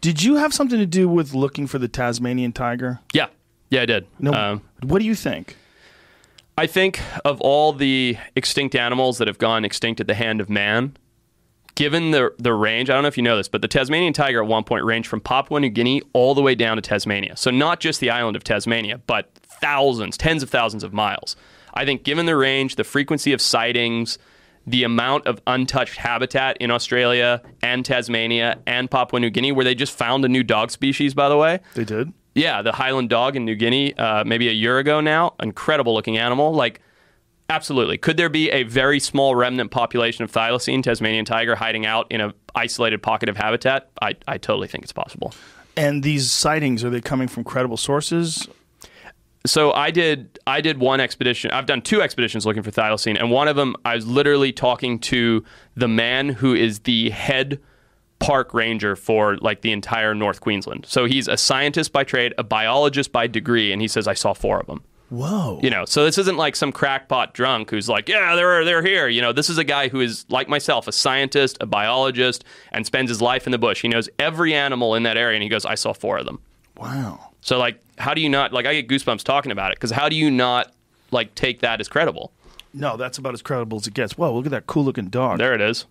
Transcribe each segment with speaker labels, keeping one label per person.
Speaker 1: Did you have something to do with looking for the Tasmanian tiger?
Speaker 2: Yeah, yeah, I did.
Speaker 1: No.
Speaker 2: Um,
Speaker 1: what do you think?
Speaker 2: I think of all the extinct animals that have gone extinct at the hand of man, given the the range, I don't know if you know this, but the Tasmanian tiger at one point ranged from Papua New Guinea all the way down to Tasmania. So not just the island of Tasmania, but thousands, tens of thousands of miles. I think given the range, the frequency of sightings, the amount of untouched habitat in Australia and Tasmania and Papua New Guinea, where they just found a new dog species, by the way.
Speaker 1: They did.
Speaker 2: Yeah, the Highland dog in New Guinea, uh, maybe a year ago now. Incredible looking animal. Like, absolutely. Could there be a very small remnant population of thylacine, Tasmanian tiger, hiding out in an isolated pocket of habitat? I, I totally think it's possible.
Speaker 1: And these sightings are they coming from credible sources?
Speaker 2: So I did I did one expedition. I've done two expeditions looking for thylacine, and one of them I was literally talking to the man who is the head park ranger for like the entire North Queensland. So he's a scientist by trade, a biologist by degree, and he says I saw four of them.
Speaker 1: Whoa.
Speaker 2: You know, so this isn't like some crackpot drunk who's like, yeah, they're they're here. You know, this is a guy who is like myself, a scientist, a biologist, and spends his life in the bush. He knows every animal in that area, and he goes, I saw four of them.
Speaker 1: Wow.
Speaker 2: So like, how do you not like? I get goosebumps talking about it because how do you not like take that as credible?
Speaker 1: No, that's about as credible as it gets. Whoa, look at that cool looking dog.
Speaker 2: There it is.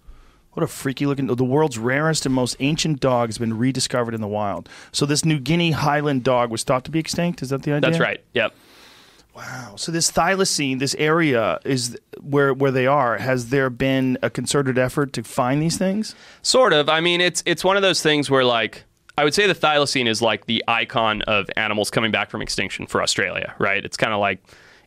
Speaker 1: What a freaky looking. The world's rarest and most ancient dog has been rediscovered in the wild. So this New Guinea Highland dog was thought to be extinct. Is that the idea?
Speaker 2: That's right. Yep.
Speaker 1: Wow. So this thylacine, this area is where where they are. Has there been a concerted effort to find these things?
Speaker 2: Sort of. I mean, it's it's one of those things where like I would say the thylacine is like the icon of animals coming back from extinction for Australia, right? It's kind of like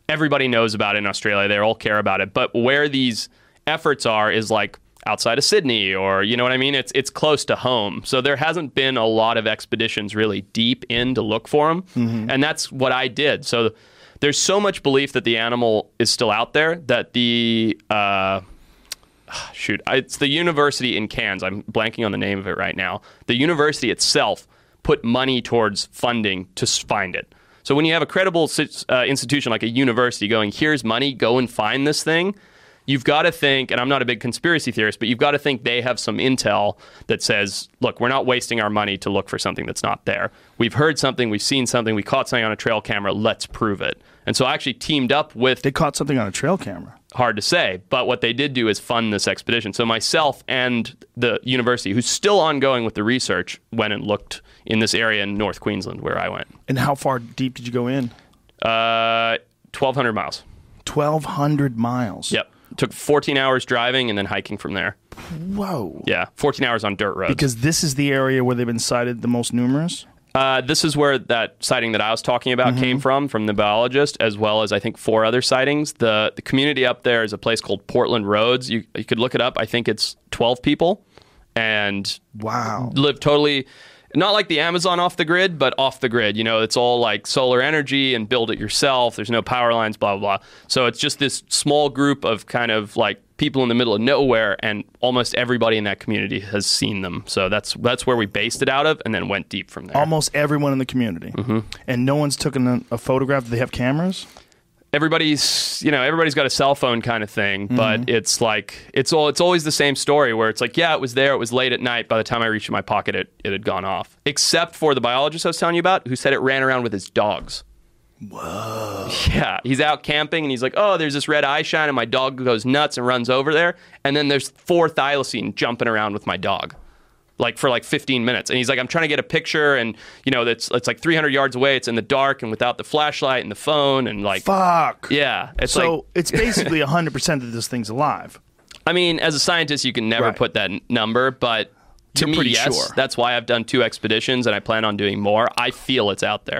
Speaker 2: everybody knows about it in Australia. They all care about it. But where these efforts are is like outside of Sydney or you know what I mean? It's it's close to home. So there hasn't been a lot of expeditions really deep in to look for them. And that's what I did. So there's so much belief that the animal is still out there that the uh, shoot, it's the university in Cairns. I'm blanking on the name of it right now. The university itself put money towards funding to find it. So when you have a credible uh, institution like a university going, here's money, go and find this thing, you've got to think, and I'm not a big conspiracy theorist, but you've got to think they have some intel that says, look, we're not wasting our money to look for something that's not there. We've heard something, we've seen something, we caught something on a trail camera, let's prove it. And so I actually teamed up with
Speaker 1: They caught something on a trail camera.
Speaker 2: Hard to say. But what they did do is fund this expedition. So myself and the university, who's still ongoing with the research, went and looked in this area in North Queensland where I went.
Speaker 1: And how far deep did you go in?
Speaker 2: Uh, 1,200 miles.
Speaker 1: Twelve hundred miles.
Speaker 2: Yep. Took 14 hours driving and then hiking from there.
Speaker 1: Whoa.
Speaker 2: Yeah, 14 hours on dirt roads.
Speaker 1: Because this is the area where they've been sighted the most numerous.
Speaker 2: Uh, this is where that sighting that I was talking about came from, from the biologist, as well as I think four other sightings. The the community up there is a place called Portland Roads. You you could look it up. I think it's twelve people, and
Speaker 1: Wow.
Speaker 2: live totally not like the Amazon off the grid, but off the grid. You know, it's all like solar energy and build it yourself. There's no power lines, blah, blah, blah. So it's just this small group of kind of like people in the middle of nowhere, and almost everybody in that community has seen them. So that's that's where we based it out of and then went deep from there.
Speaker 1: Almost everyone in the community.
Speaker 2: Mm-hmm.
Speaker 1: And no one's taken a, a photograph. Do they have cameras?
Speaker 2: Everybody's you know everybody's got a cell phone kind of thing but mm-hmm. it's like it's all it's always the same story where it's like yeah it was there it was late at night. By the time i reached in my pocket it, it had gone off. Except for the biologist i was telling you about who said it ran around with his dogs. Whoa. Yeah he's out camping and he's like oh there's this red eye shine and my dog goes nuts and runs over there. And then there's four thylacine jumping around with my dog like for like 15 minutes and he's like i'm trying to get a picture and you know that's it's like 300 yards away it's in the dark and without the flashlight and the phone and like
Speaker 1: Fuck.
Speaker 2: yeah, it's
Speaker 1: So
Speaker 2: like
Speaker 1: it's basically 100% that this thing's alive.
Speaker 2: I mean, as a scientist, you can never
Speaker 1: Right.
Speaker 2: put that n- number, but to
Speaker 1: You're
Speaker 2: me, yes,
Speaker 1: sure.
Speaker 2: that's why I've done two expeditions and I plan on doing more. I feel it's out there.